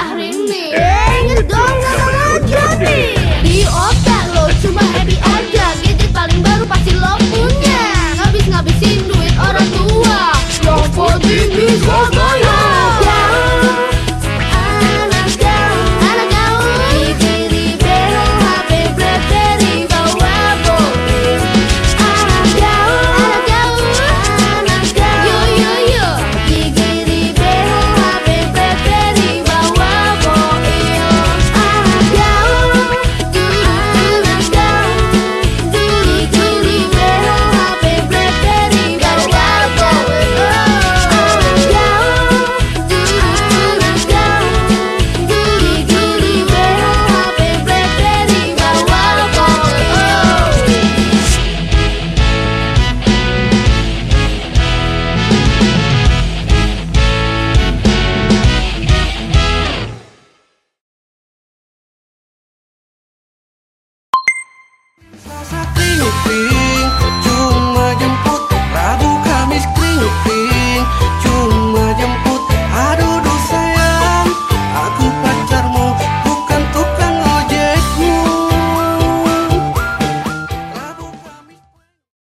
Ahrin